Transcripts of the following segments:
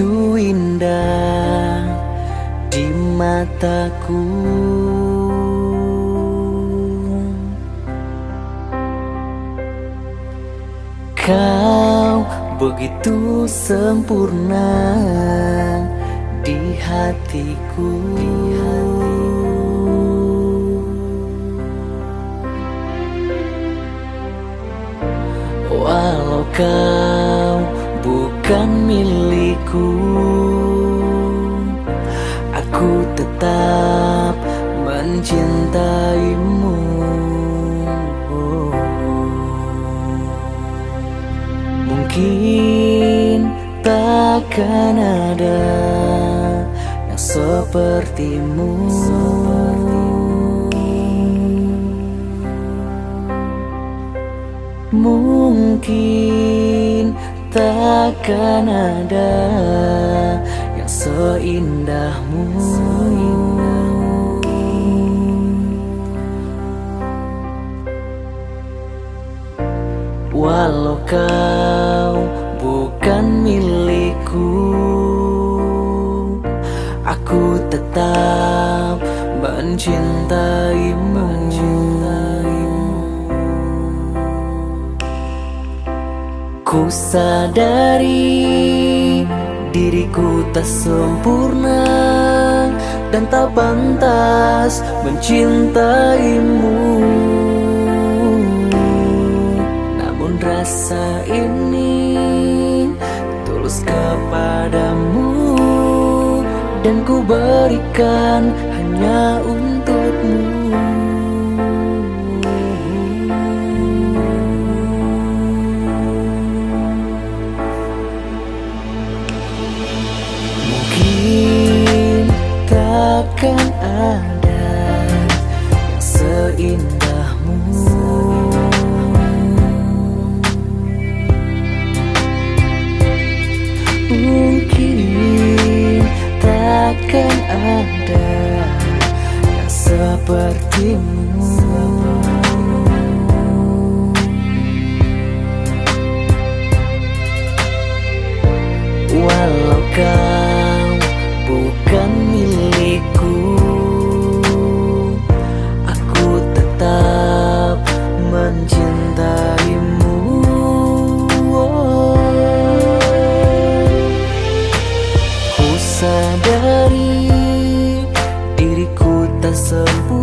begitu indah di mataku Kau begitu sempurna di hatiku. Walau kau bukan milikku. Aku tetap mencintaimu. Mungkin takkan ada yang sepertimu. Mungkin takkan ada yang seindahmu. Walau kau bukan milikku Aku tetap mencintaimu Ku sadari diriku tak sempurna Dan tak pantas mencintaimu. Namun rasa ini tulus kepadamu Dan ku berikan hanya untukmu ada yang sepertimu. Walau kau bukan milikku Aku tetap mencintaimu diriku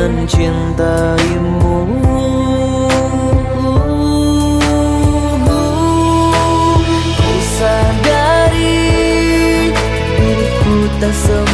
mencintaimu Ku sadari diriku tak sempurna